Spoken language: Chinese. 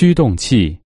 驱动器。